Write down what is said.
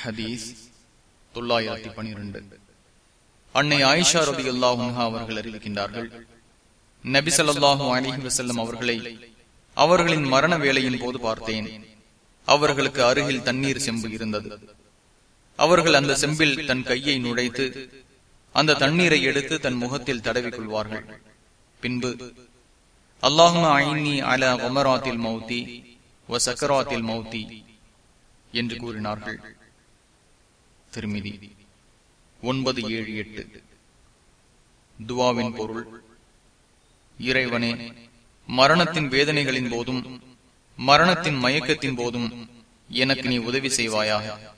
ஹதீஸ் தொள்ளாயிரத்தி பனிரெண்டு. அன்னை ஆயிஷா ரபி அல்லாஹா அவர்கள் அறிவிக்கின்றார்கள் நபி ஸல்லல்லாஹு அலிஹி வசல்லம் அவர்களை அவர்களின் மரண வேலையின் போது பார்த்தேன். அவர்களுக்கு அருகில் தண்ணீர் செம்பு இருந்தது. அவர்கள் அந்த செம்பில் தன் கையை நுழைத்து அந்த தண்ணீரை எடுத்து தன் முகத்தில் தடவி கொள்வார்கள். பின்பு அல்லாஹுமா ஐனி அல ஒமராத்தில் மௌத்தி வ சக்கராத்தில் மௌத்தி என்று கூறினார்கள். திருமிதி. ஒன்பது ஏழு எட்டு. துவாவின் பொருள். இறைவனே மரணத்தின் வேதனைகளின் போதும் மரணத்தின் மயக்கத்தின் போதும் எனக்கு நீ உதவி செய்வாயாக.